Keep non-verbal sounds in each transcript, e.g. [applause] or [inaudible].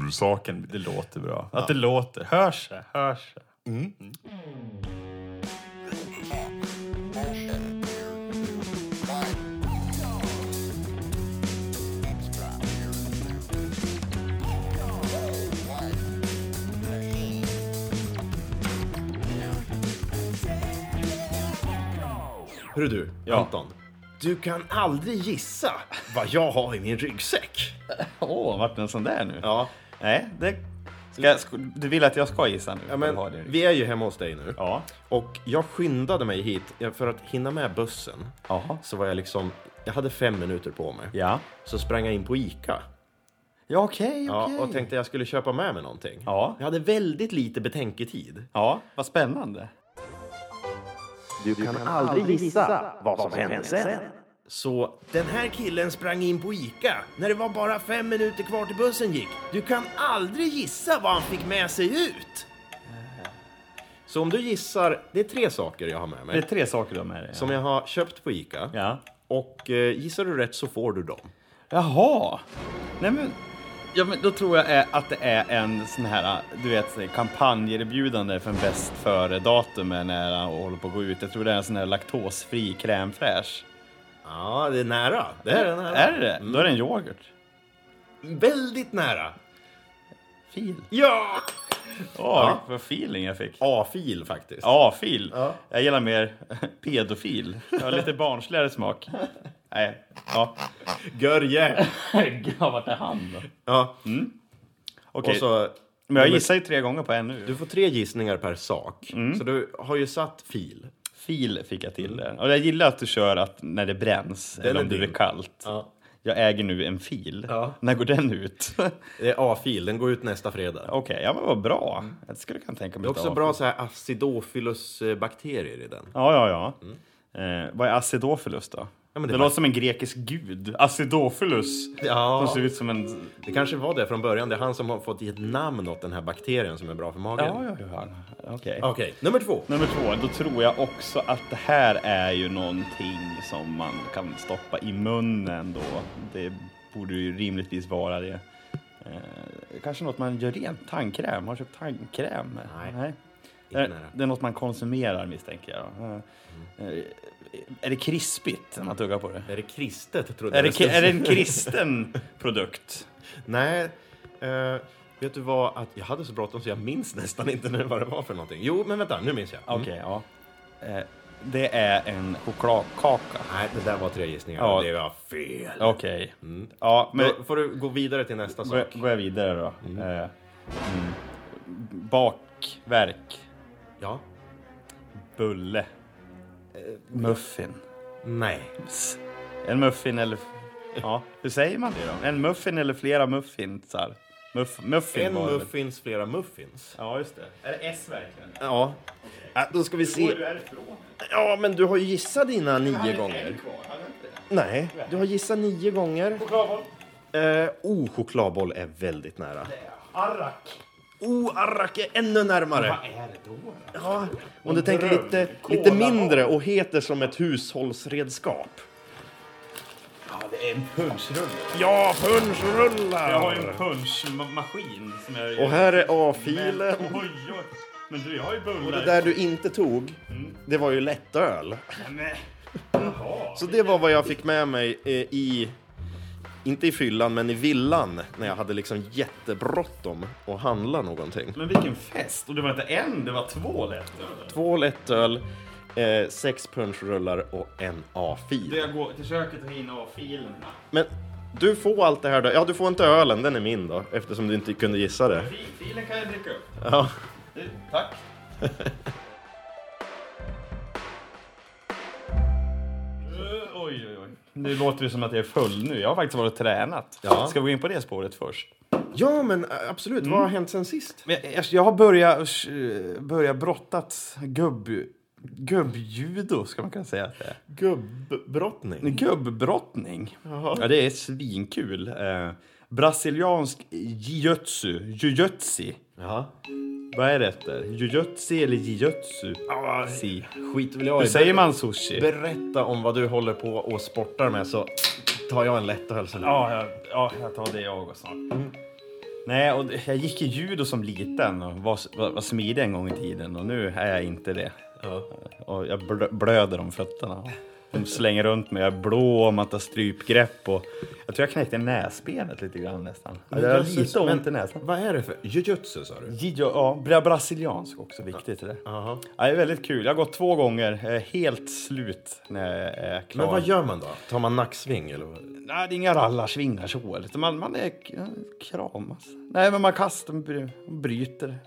Huvudsaken, det låter bra. Att det låter, hörs det, hörs det. Mm. Hörru du, Ja. Anton. Du kan aldrig gissa vad jag har i min ryggsäck. [laughs] Åh, vart det en sån där nu? Ja, Nej, det... Ska, du vill att jag ska gissa nu? ja du men det. vi är ju hemma hos dig nu. Ja. Och jag skyndade mig hit ja, för att hinna med bussen. Jaha. Så var jag liksom, jag hade fem minuter på mig. Ja. Så sprang jag in på Ica. Ja, okej, Ja, okej. och tänkte jag skulle köpa med mig någonting. Ja. Jag hade väldigt lite betänketid. Ja, vad spännande. Du kan aldrig gissa vad som hände sen. Så den här killen sprang in på Ica när det var bara fem minuter kvar till bussen gick. Du kan aldrig gissa vad han fick med sig ut. Så om du gissar, det är tre saker jag har med Det är mig. tre saker du har med dig. Som jag har köpt på Ica. Ja. Och eh, gissar du rätt så får du dem. Jaha. Nej men... Ja, men då tror jag att det är en sån här, du vet, kampanjerbjudande för en bäst före-datum är nära och håller på att gå ut. Jag tror det är en sån här laktosfri crème fraîche. Ja, det är nära. Det här är nära. Är det det? Då är det en yoghurt. Väldigt nära. Fil. Ja! Åh, vad feeling jag fick. A-fil faktiskt. Ja, fil. Ja. Jag gillar mer [laughs] pedofil. Jag har lite barnsligare smak. Nej, ja. Görje! [laughs] Ja, vart är han då? Ja. Okej, Och så, men jag gissar ju tre gånger på en nu. du får tre gissningar per sak. Mm. Så du har ju satt fil. Fil fick jag till där. Och jag gillar att du kör att när det bränns, eller är om det blir kallt. Ja. Jag äger nu en fil. Ja. När går den ut? Det är A-fil, den går ut nästa fredag. Okej, ja men vad bra. Jag skulle kunna tänka mig Det är också bra så här acidophilus-bakterier i den. Ja, ja, ja. Eh, vad är acidophilus då? Men det det är låter som en grekisk gud. Acidophilus. Ja. Som ser ut som en... Det kanske var det från början. Det är han som har fått ge ett namn åt den här bakterien som är bra för magen. Ja, ja, ja. Okej. Okej, nummer två. Nummer två, då tror jag också att det här är ju någonting som man kan stoppa i munnen då. Det borde ju rimligtvis vara det. Eh, kanske något man gör rent, tandkräm. Har du köpt tandkräm? Nej, Det, nära. det är något man konsumerar misstänker jag. Eh, eh, är det krispigt när man tuggar på det? Är det kristet? Trodde Är jag det, är det en kristen [laughs] produkt? Nej. eh, vet du vad? Att jag hade så bråttom så jag minns nästan inte nu vad det var för någonting. Jo, men vänta, nu minns jag. Mm. Okej, ja. Eh, det är en chokladkaka. Nej, det där var tre gissningar. Ja. Det var fel. Okej. Ja, men Då får du gå vidare till nästa sak. går jag vidare då. Eh, mm. Bakverk. Ja. Bulle. Muffin. Nej. En muffin eller... Ja, hur säger man det då? En muffin eller flera muffinsar? Muff, muffin En var det väl? muffins, flera muffins. Ja, just det. Är det S verkligen? Ja. ja då ska vi se. du härifrån? Ja, men du har ju gissat dina nio gånger. en kvar, hade inte det? Nej, du har gissat nio gånger. Chokladboll. Eh, oh, chokladboll är väldigt nära. Arrak. Oh, arrak är ännu närmare. Vad är det då? Ja, om du tänker lite, lite mindre och heter som ett hushållsredskap. Ja, det är en punschrulle. Ja, punschrullar! Jag har ju en punschmaskin som jag... Och här är Men, A-filen. oj, oj. Men du, jag har ju bullar. Det där du inte tog, det var ju lättöl. Nej. Jaha. Så det var vad jag fick med mig eh, i, inte i fyllan, men i villan när jag hade liksom jättebråttom att handla någonting. Men vilken fest! Och det var inte en, det var två lättöl. Två lättöl, eh, sex punschrullar och en A-fil. jag går till köket och hinner av filerna. Men du får allt det här då. Ja, du får inte ölen, den är min då, eftersom du inte kunde gissa det. Fi- Filen kan jag dricka upp. Ja. Du, Tack. [laughs] Eh, Oj, oj, oj. Nu låter det som att jag är full nu. Jag har faktiskt varit och tränat. Ja. Ska vi gå in på det spåret först? Ja, men absolut. Vad har hänt sen sist? Jag, jag har börjat, eh, börjat brottats gubb, gubbjudo, ska man kunna säga att det är. Gubbrottning. Gubbrottning. Ja, det är svinkul. Eh, brasiliansk jiu-jitsu. Jiu-jitsu. Ja. Vad är det efter? Jiu-jitsu eller jiu-jitsu? Ah, Si. skit vill jag Hur i. säger man sushi? Berätta om vad du håller på och sportar med så tar jag en lättöl så Ja, jag, ja, jag tar det jag också snart. Nej, och jag gick i judo som liten och var, var, var smidig en gång i tiden och nu är jag inte det. Ja. Och jag blö, blöder om fötterna. De slänger runt mig, jag är blå och man tar strypgrepp och jag tror jag knäckte näsbenet lite grann nästan. Jag har lite ont i näsan. Vad är det för... Jujutsu sa du? Jiu, ja, bra- brasiliansk också, viktigt. Det. Jaha. Ja, det är väldigt kul. Jag har gått två gånger, är helt slut när jag är klar. Men vad gör man då? Tar man nacksving eller? Nej, det är inga rallarsvingar så. Man, man är kramas. Nej, men man kastar, bry-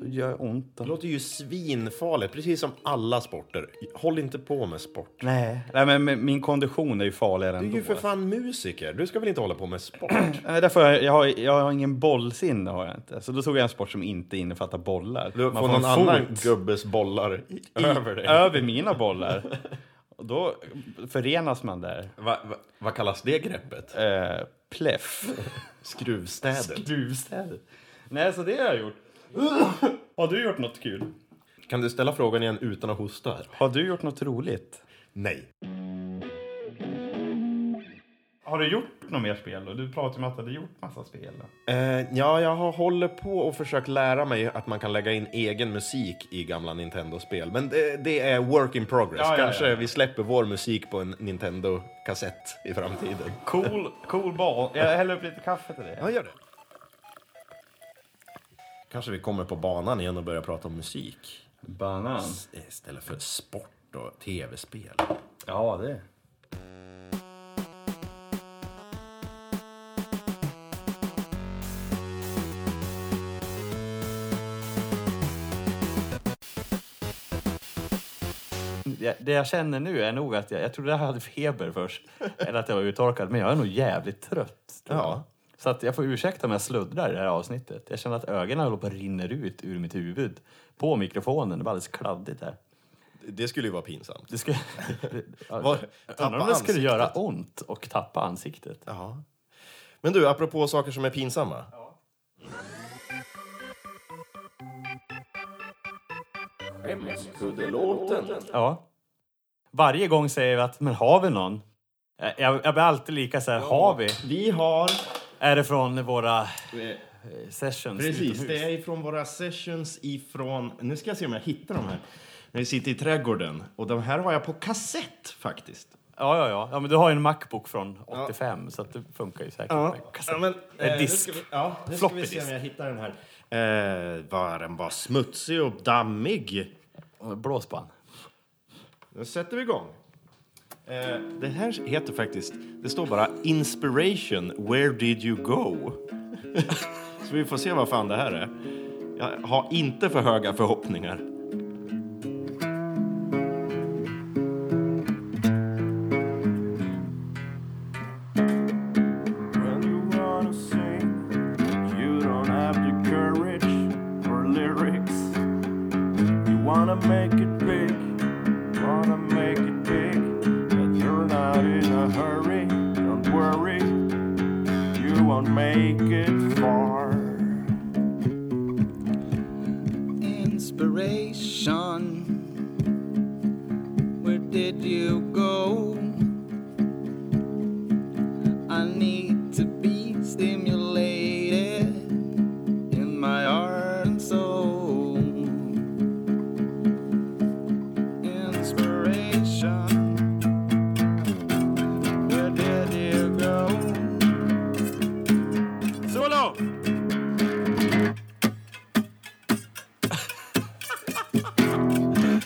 bryter, gör ont. Det låter ju svinfarligt, precis som alla sporter. Håll inte på med sport. Nej, nej men min kondition är ju farligare Du är ändå. ju för fan musiker. Du ska väl inte hålla på med sport? [clears throat] Nej, därför har jag, jag, har, jag har ingen bollsinne har jag inte. Så då tog jag en sport som inte innefattar bollar. Du Man får en någon annan fot gubbes bollar i- över dig. över mina bollar. Och då förenas man där. Va, va, vad kallas det greppet? Eh, pleff. Skruvstäder. Gruvstäder. Nej, så det har jag gjort. Har du gjort något kul? Kan du ställa frågan igen utan att hosta? Har du gjort något roligt? Nej. Har du gjort något mer spel? då? Du pratade om att du hade gjort massa spel. Eh, ja, jag har håller på och försökt lära mig att man kan lägga in egen musik i gamla Nintendo-spel. Men det, det är work in progress. Ja, ja, Kanske ja. vi släpper vår musik på en Nintendo-kassett i framtiden. Cool, cool ball. Jag häller upp lite kaffe till dig. Ja, gör det. Kanske vi kommer på banan igen och börjar prata om musik. Banan. Istället för sport och tv-spel. Ja, det. Det, jag känner nu är nog att jag, jag trodde jag hade feber först, [laughs] eller att jag var uttorkad, men jag är nog jävligt trött. Ja. Så att jag får ursäkta om jag sluddrar i det här avsnittet. Jag känner att ögonen håller på att rinner ut ur mitt huvud på mikrofonen. Det var alldeles kladdigt här. Det skulle ju vara pinsamt. Det skulle, [laughs] undrar om det skulle göra ont och tappa ansiktet. Ja. Men du, apropå saker som är pinsamma. Ja. Varje gång säger vi att, men har vi någon? Eh, Jag, jag blir alltid lika så här, har vi? Vi har... Är det från våra eh, sessions Precis, utomhus? det är ifrån våra sessions ifrån... Nu ska jag se om jag hittar de här. När vi sitter i trädgården. Och de här har jag på kassett faktiskt. Ja, ja, ja, ja. men du har ju en Macbook från 85, så att det funkar ju säkert. med kassett. men, eh, disk. Nu ska vi, ja, nu ska vi se om jag hittar den här. Eh, var den var smutsig och dammig. Blåsband. Nu sätter vi igång. Eh, det här heter faktiskt, det står bara Inspiration, where did you go? [laughs] Så vi får se vad fan det här är. Jag har inte för höga förhoppningar.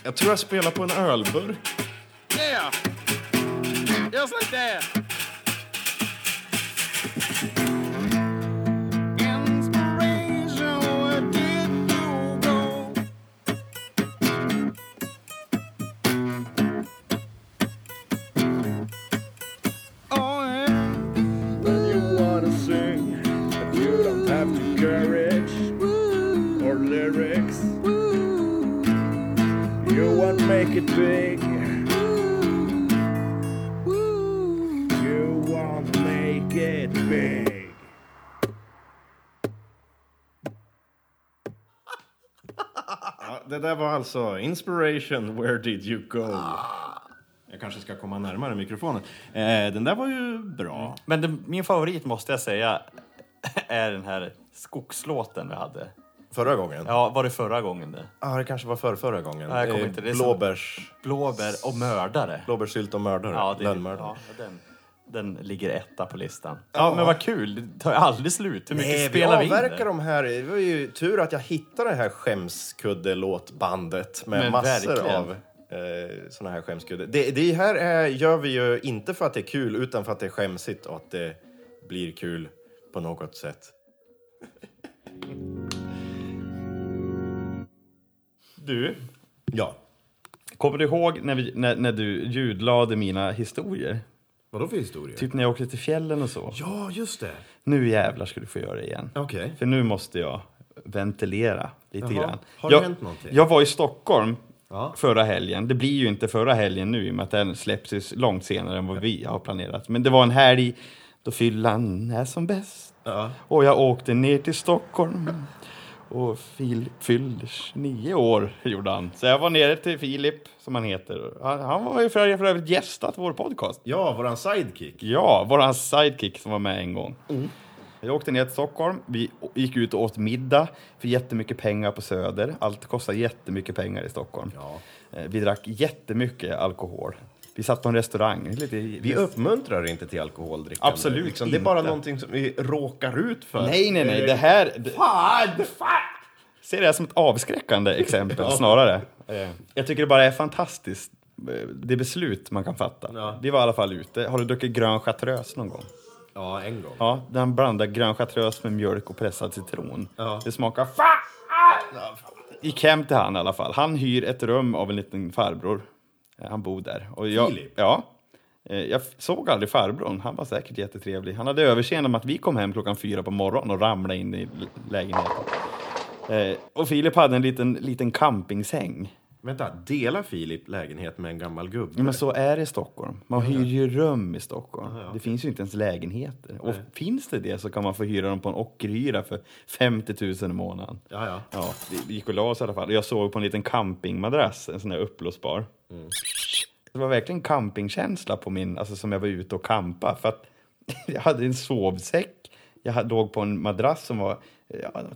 Jag tror jag spelar på en ölburk. Yeah. Just like that. Det där var alltså Inspiration, Where Did You Go? Jag kanske ska komma närmare mikrofonen. Eh, den där var ju bra. Men det, min favorit måste jag säga [laughs] är den här skogslåten vi hade. Förra gången? Ja, Ja, var det förra gången det? det kanske var för förra gången. Ja, jag kommer Eh, inte- det Blåbärs... Blåbär och mördare. Blåbärssylt och mördare. Ja, det, Lönnmördare. ja den, den ligger etta på listan. Ja, men vad kul. Det tar ju aldrig slut. Hur mycket Nej, vi spelar vi in? avverkar där? de här. Det var ju tur att jag hittade det här skämskuddelåtbandet med Men massor verkligen. av eh, såna här skämskudde. Det, det här är, gör vi ju inte för att det är kul, utan för att det är skämsigt och att det blir kul på något sätt. Du, Ja. kommer du ihåg när, vi, när, när du ljudlade mina historier? Vadå för historia? Typ när jag åkte till fjällen och så. Ja, just det. Nu jävlar ska du få göra det igen. Okej. För nu måste jag ventilera lite Jaha. grann. Har det jag, hänt någonting? Jag var i Stockholm Ja. förra helgen. Det blir ju inte förra helgen nu i och med att den släpps långt senare än vad vi har planerat. Men det var en helg då fyllan är som bäst. Ja. Och jag åkte ner till Stockholm. Och Filip fyllde 29 år, gjorde han. Så jag var nere till Filip, som han heter. Han, han var ju för, för övrigt gästat vår podcast. Ja, våran sidekick. Ja, var hans sidekick som var med en gång. Jag åkte ner till Stockholm, vi gick ut och åt middag för jättemycket pengar på Söder. Allt kostar jättemycket pengar i Stockholm. Ja. Eh, Vi drack jättemycket alkohol. Vi satt på en restaurang. Lite, Vi uppmuntrar inte till alkoholdrickande. Absolut liksom. Det är bara någonting som vi råkar ut för. Nej, nej, nej. Det här... Det, Fan! ser det här som ett avskräckande exempel snarare. Eh, Jag tycker det bara är fantastiskt. eh, Det beslut man kan fatta. Ja. Vi var i alla fall ute. Har du druckit grön chartreuse någon gång? Ja, en gång. Ja, den blandar grön chartreuse med mjölk och pressad citron. Ja. Det smakar fa- Gick hem till han i alla fall. Han hyr ett rum av en liten farbror. Eh, Han bor där. Och jag, Filip? Ja. Eh, Jag såg aldrig farbrorn. Han var säkert jättetrevlig. Han hade överseende med att vi kom hem klockan fyra på morgonen och ramlade in i lägenheten. Eh, Och Filip hade en liten, liten campingsäng. Vänta, delar Filip lägenhet med en gammal gubbe? Ja, men så är det i Stockholm. Man hyr ju rum i Stockholm. Det finns ju inte ens lägenheter. Och finns det det så kan man få hyra dem på en ockerhyra för 50 000 i månaden. Ja, ja. Ja, vi gick la oss i alla fall. Jag sov på en liten campingmadrass, en sån här uppblåsbar. Det var verkligen campingkänsla på min, alltså som jag var ute och kampa. För att [laughs] jag hade en sovsäck, jag låg på en madrass som var ja,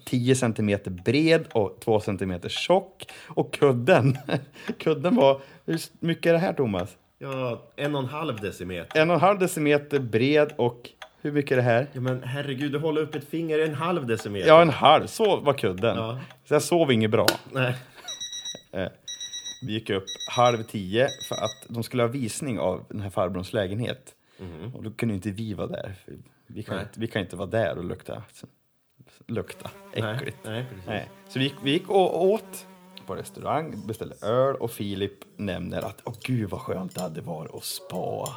10 centimeter bred och 2 centimeter tjock. Och kudden, [laughs] kudden var, hur mycket är det här Thomas? Ja, en och en halv decimeter. En och en halv decimeter bred och hur mycket är det här? Ja, men herregud, du håller upp ett finger en halv decimeter. Ja, en halv. Så var kudden. Ja. Så jag sov inget bra. Nej. [laughs] Eh, vi gick upp halv tio för att de skulle ha visning av den här farbrorns lägenhet. Och då kunde inte vi vara där. Vi, kan inte, vi kan inte vara där och lukta, lukta äckligt. Nej, nej. Nej. Så vi gick, vi gick och åt på restaurang, beställde öl och Filip nämner att åh gud vad skönt det hade varit att spa.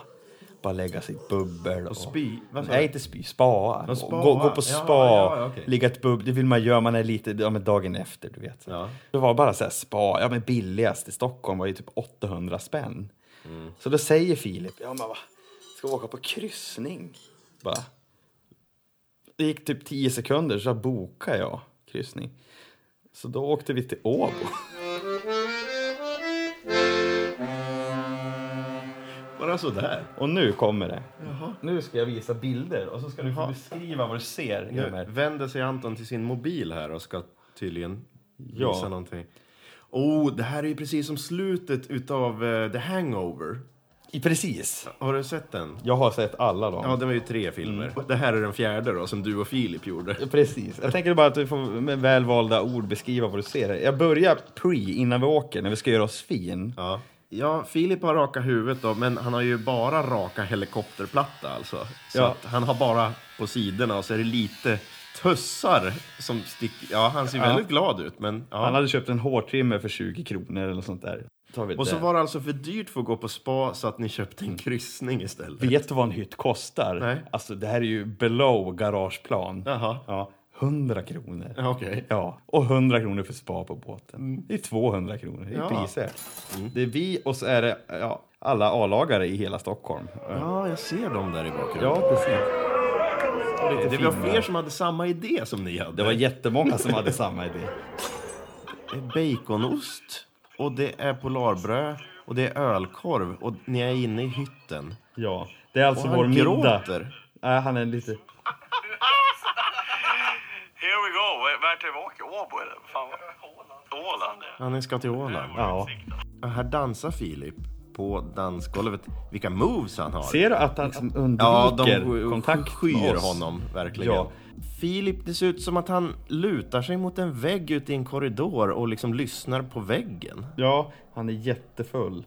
Bara lägga sitt bubbel. Och, spy? Vad sa Nej, inte spy. Spa. Spa. Gå, gå på spa. ja, ja, okej. Ligga ett bubbel. Det vill man göra. Man är lite ja, men dagen efter, du vet. Ja. Det var bara så här spa. Ja, men billigast i Stockholm var ju typ 800 spänn. Mm. Så då säger Filip, ja men va, ska vi åka på kryssning? Bara. Det gick typ 10 sekunder så bokade jag kryssning. Så då åkte vi till Åbo. Bara sådär. Och nu kommer det. Nu ska jag visa bilder och så ska du få beskriva vad du ser. Nu vänder sig Anton till sin mobil här och ska tydligen Ja. visa någonting. Oh, det här är ju precis som slutet utav eh, The Hangover. Precis. Har du sett den? Jag har sett alla dem. Ja, det var ju tre filmer. Det här är den fjärde då, som du och Filip gjorde. Ja, Precis. Jag tänker bara att du får med välvalda ord beskriva vad du ser. Jag börjar pre, innan vi åker, när vi ska göra oss fin. Ja. Ja, Filip har raka huvudet då, men han har ju bara raka helikopterplatta alltså. Så Ja. han har bara på sidorna och så är det lite tussar som sticker. Ja, han ser Ja. väldigt glad ut, men ja. Han hade köpt en hårtrimmer för 20 kronor eller sånt där. Tar vi Och så det. var det alltså för dyrt för att gå på spa så att ni köpte en kryssning istället. Vet du vad en hytt kostar? Nej. Alltså det här är ju below garageplan. Jaha. Ja, 100 kronor. Ja, Okej. Ja, och 100 kronor för spa på båten. Det är 200 kronor, det är Ja. priser. Det är vi och så är det ja, alla A-lagare i hela Stockholm. Ja, jag ser dem där i bakgrunden. Ja, precis. det var fler som hade samma idé som ni hade. Det var jättemånga som hade samma idé. [laughs] Baconost och det är polarbröd och det är ölkorv och ni är inne i hytten. Ja, det är alltså Och vår han middag. gråter. Nej, han är lite... vad- vart är vi åker? Åbo eller? Fan, Åland? ja. Ja, ni ska till Åland. Ja. Ja, Här dansar Filip på dansgolvet. Vilka moves han har. Ser du att han Ja, undviker de sk- kontakt skyr honom verkligen. Ja. Filip, det ser ut som att han lutar sig mot en vägg ute i en korridor och liksom lyssnar på väggen. Ja, han är jättefull.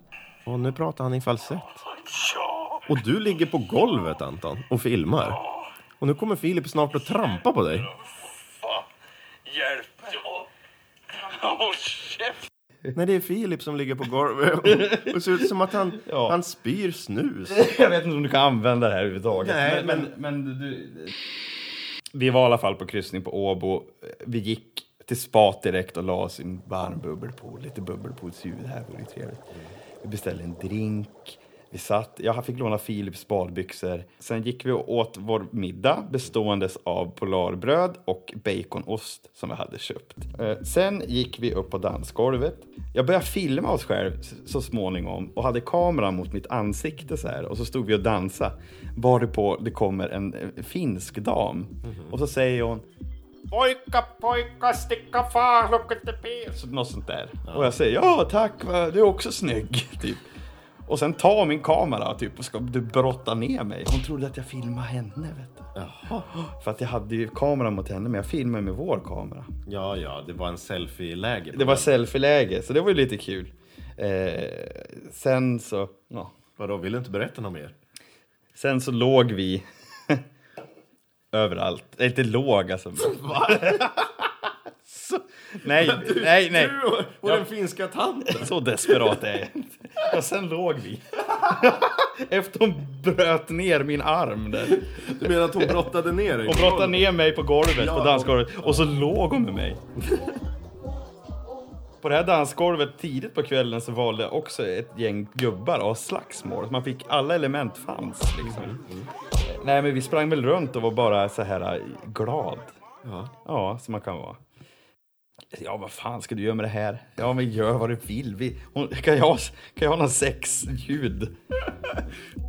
Och nu pratar han i falsett. Och du ligger på golvet Anton och filmar. Och nu kommer Filip snart att trampa på dig. Hjälp! Håll käft! Nej, det är Filip som ligger på golvet. [laughs] Och det ser ut som att han, Ja. han spyr snus. Jag vet inte om du kan använda det här överhuvudtaget. Nej, men, men, men du... Vi var i alla fall på kryssning på Åbo. Vi gick till spat direkt och la oss i en varm bubbelpool. Lite bubbelpoolsljud här vore trevligt. Vi beställde en drink. Vi satt, jag fick låna Philips badbyxor. Sen gick vi och åt vår middag beståendes av polarbröd och baconost som vi hade köpt. Eh, sen gick vi upp på dansgolvet. Jag började filma oss själv så småningom och hade kameran mot mitt ansikte så här och så stod vi och dansade. Varpå det kommer en, finsk dam och så säger hon Pojka, pojka, sticka far, pee. Så Något sånt där. Och jag säger ja tack, du är också snygg. [laughs] Typ. Och sen tar min kamera typ, och ska du brotta ner mig. Hon trodde att jag filmade henne. Vet du. För att jag hade ju kameran mot henne, men jag filmade med vår kamera. Ja, ja, det var en selfie-läge. Det var selfie-läge, så det var ju lite kul. Eh, sen så, ja. Vadå, vill du inte berätta något mer? Sen så låg vi [laughs] överallt. Inte låg alltså. [laughs] så, nej, nej, nej. Du och, och den finska tanten. Så desperat är jag inte. Och sen låg vi. [laughs] Efter hon bröt ner min arm där. Du menar att hon brottade ner dig? Och brottade ner mig på golvet, Ja, på dansgolvet. Och så låg hon med mig. På det här dansgolvet tidigt på kvällen så valde också ett gäng gubbar av slagsmål. Man fick alla element fanns liksom. Nej men vi sprang väl runt och var bara så här äh, glad. Ja. Ja, som man kan vara. Ja, vad fan ska du göra med det här? Ja, men gör vad du vill. Vi, hon, kan, jag, kan jag ha någon sexljud? [laughs]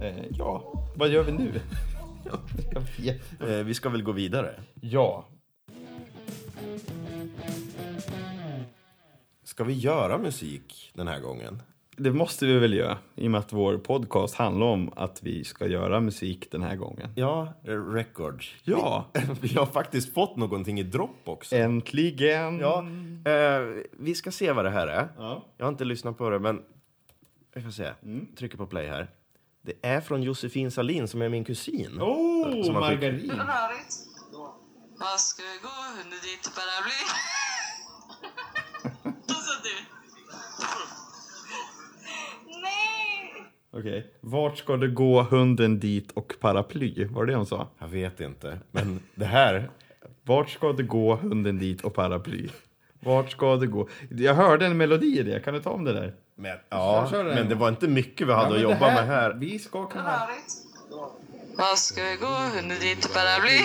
eh, ja, vad gör vi nu? [laughs] Eh, vi ska väl gå vidare? Ja, Ska vi göra musik den här gången? Det måste vi väl göra. I och med att vår podcast handlar om att vi ska göra musik den här gången. Ja, eh, records. Ja, [laughs] Vi har faktiskt fått någonting i Dropbox. äntligen! Ja, eh, vi ska se vad det här är. Ja. Jag har inte lyssnat på det, men vi får se. Trycker på play här. Det är från Josefin Salin som är min kusin. Oh, Som margarin! Vad ska vi gå? Under ditt paraply? Vad sa du? Okej. Vart ska det gå hunden dit och paraply? Var det hon sa? Jag vet inte, men det här... Vart ska det gå hunden dit och paraply? Vart ska det gå? Jag hörde en melodi i det. Kan du ta om det där? Men, ja, men det var inte mycket vi hade Ja, att jobba med här. Vi ska kunna... Vad ska vi gå? Under ditt paraply?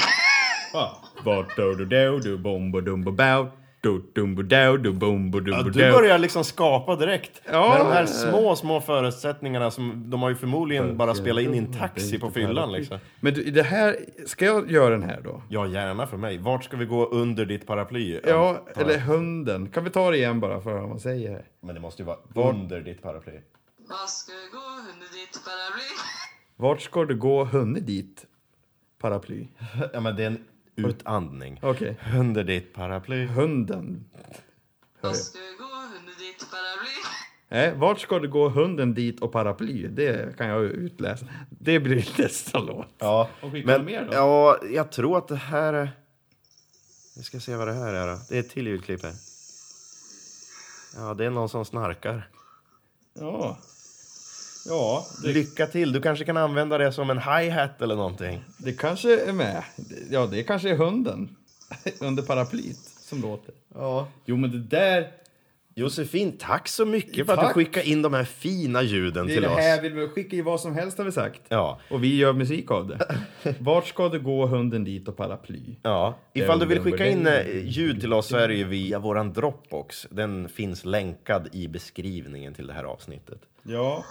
Vart do du do du bombo dumbo bow do dumbo do du bombo Ja, du börjar liksom skapa direkt. Ja. Med de här små, små förutsättningarna som de har ju förmodligen bara spelat in i en taxi på fyllan liksom. Men du, det här... Ska jag göra den här då? Ja, gärna för mig. Vart ska vi gå under ditt paraply? Ja, eller hunden. Kan vi ta det igen bara för att höra vad man säger? Men det måste ju vara under ditt paraply. Vad ska vi gå? Under ditt paraply? Vart ska du gå hunden dit? Paraply. Ja, men det är en utandning. Okej. Under ditt paraply. Hunden. Vad ska vi gå? Under ditt paraply? Nej, vart ska du gå hunden dit och paraply? Det kan jag utläsa. Det blir [laughs] nästa låt. Ja, Och men mer då? ja, jag tror att det här är... Vi ska se vad det här är då. Det är ett till ljudklipp här. Ja, det är någon som snarkar. Ja. Ja, det, Lycka till, du kanske kan använda det som en hi-hat eller någonting. det kanske är med. Ja, det kanske är hunden [laughs] under paraplyt som låter. Ja. Jo, men det där... Josefin, tack så mycket för att du skickade in de här fina ljuden Det till det oss. här vill vi skicka i vad som helst har vi sagt. Ja. Och vi gör musik av det. [laughs] Vart ska du gå hunden dit och paraply? Ja, ifall du vill skicka in eh, ljud till oss så är det ju via våran Dropbox. Den finns länkad i beskrivningen till det här avsnittet. Ja.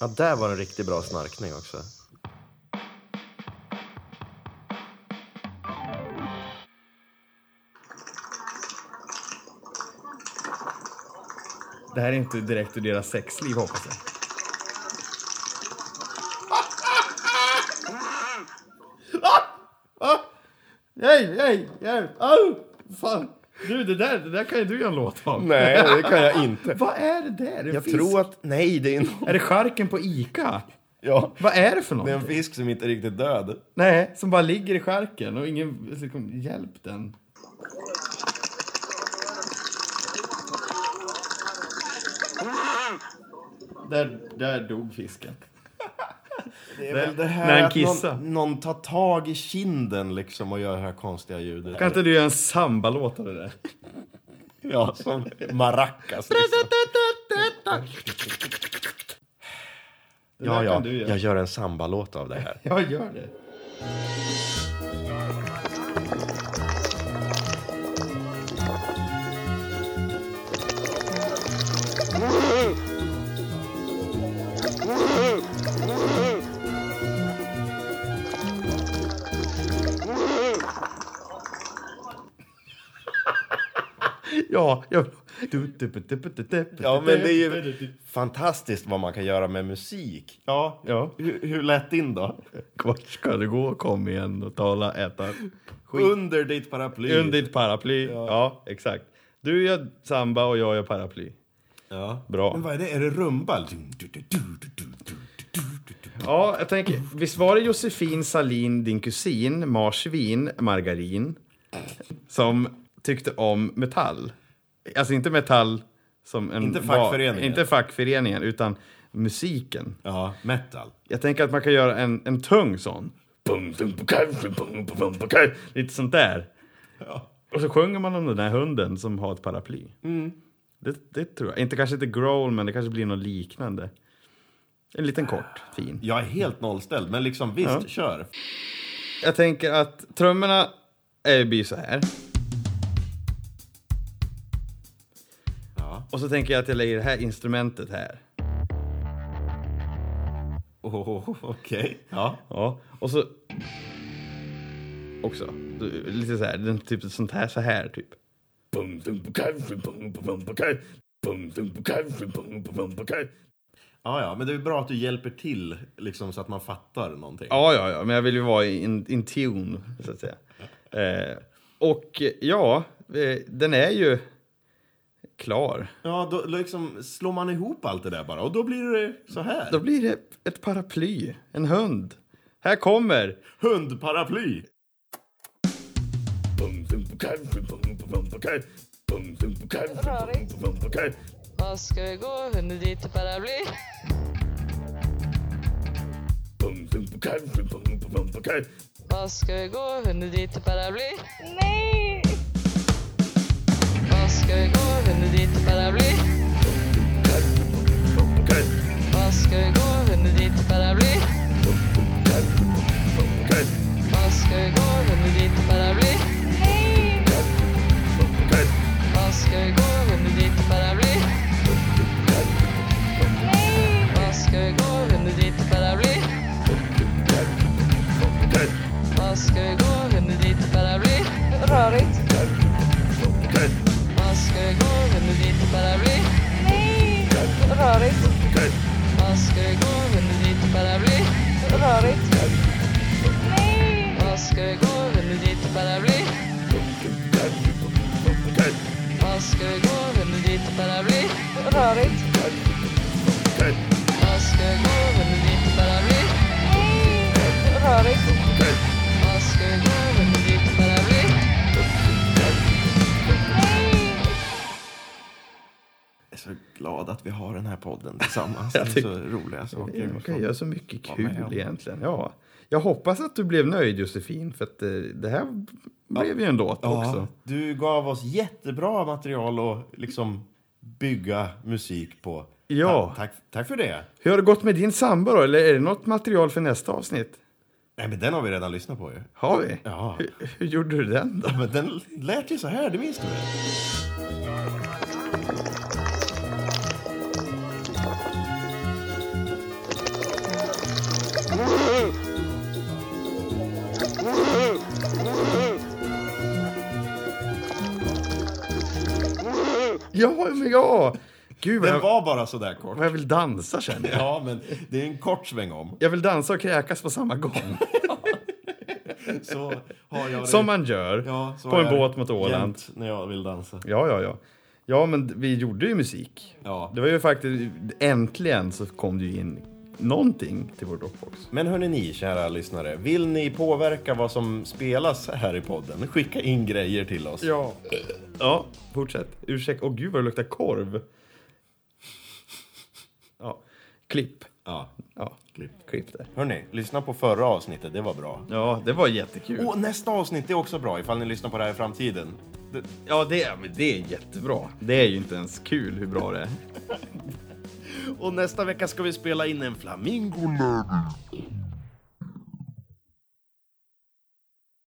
Ja, där var en riktigt bra snarkning också. Det här är inte direkt ur deras sexliv hoppas jag. Nej, nej, hjälp! Au! Fan! Du, det där, det där kan ju du göra en låt om. Nej, det kan jag inte. Vad är det där? En Jag fisk? tror att... Nej, det är en... Är det charken på Ica? Ja. Vad är det för Det är en något? fisk som inte är riktigt död. Nej, som bara ligger i charken och ingen liksom, hjälp den. Där, där dog fisken. Det är väl det När här han att kissar. någon, någon tar tag i kinden liksom och gör det här konstiga ljudet. Kan inte du göra en sambalåt av det där? Ja, som maracas. Liksom. Det Ja, där ja, kan du göra. jag gör en sambalåt av det här. Ja, gör det. Ja, ja. Ja, men det är ju fantastiskt vad man kan göra med musik. Ja, Ja. hur, hur lät din då? Vart ska du gå? Kom igen och tala, äta. Skit. Under ditt paraply. Under ditt paraply. Ja. exakt. Du gör samba och jag gör paraply. Ja. Bra. Men vad är det? Är det rumba? Ja, jag tänker, visst var det Josefin Salin, din kusin, marsvin, margarin, som tyckte om metall? Alltså inte metall som en... Inte fackföreningen. Inte fackföreningen, utan musiken. Ja, metal. Jag tänker att man kan göra en, en tung sån. Lite sånt där. Och så sjunger man om den där hunden som har ett paraply. Det, det tror jag. Inte kanske inte growl, men det kanske blir något liknande. En liten kort, fin. Jag är helt nollställd, men liksom visst, Ja. kör. Jag tänker att trummorna är, blir så här. Och så tänker jag att jag lägger det här instrumentet här. Oh, Okej. Ja. Ja, och så... Också. Lite så här, den typ sånt här, så här typ. Ja, ja, men det är bra att du hjälper till liksom, så att man fattar någonting. Ja, ja, ja, men jag vill ju vara in, in tune, så att säga. Eh, och ja, eh, den är ju klar. Ja, då liksom slår man ihop allt det där bara och då blir det så här. Då blir det ett paraply, en hund. Här kommer... Hundparaply. Bukaj. Vad ska vi gå? Hunden dit till paraply. Vad ska vi gå? Hunden dit till paraply. Nej! Vad ska vi gå? Hunden dit till paraply. Bukaj, podden tillsammans. [laughs] Det är tycker- så roliga saker. Man kan får- göra så mycket kul egentligen. Ja. Jag hoppas att du blev nöjd Josefin, för att eh, det här blev ju en låt Ja, också. du gav oss jättebra material att liksom bygga musik på. Ja. Ta- tack, tack för det. Hur har det gått med din samba då? Eller är det något material för nästa avsnitt? Nej, men den har vi redan lyssnat på ju. Har vi? Ja. Hur, hur gjorde du den då? Men den lät ju så här, det minns du väl? [laughs] Ja, men ja! Gud, Den jag, var bara sådär kort. vad jag vill dansa känner jag. [laughs] Ja, men det är en kort sväng om. Jag vill dansa och kräkas på samma gång. [laughs] Så har jag det. Som man gör Ja, så på en båt mot Åland. när jag vill dansa. Ja, ja, ja. Ja, men vi gjorde ju musik. Ja. Det var ju faktiskt, äntligen så kom det ju in någonting till vår Dropbox. Men hörni ni, kära lyssnare. Vill ni påverka vad som spelas här i podden? Skicka in grejer till oss. Ja. Ja, fortsätt. Ursäkta, åh gud vad det luktar korv. Ja, klipp. Ja. Ja, Klipp. klipp. Hörni, lyssna på förra avsnittet, det var bra. Ja, det var jättekul. Och nästa avsnitt är också bra ifall ni lyssnar på det här i framtiden. Det, Ja, det är, men det är jättebra. Det är ju inte ens kul hur bra det är. [laughs] och nästa vecka ska vi spela in en flamingo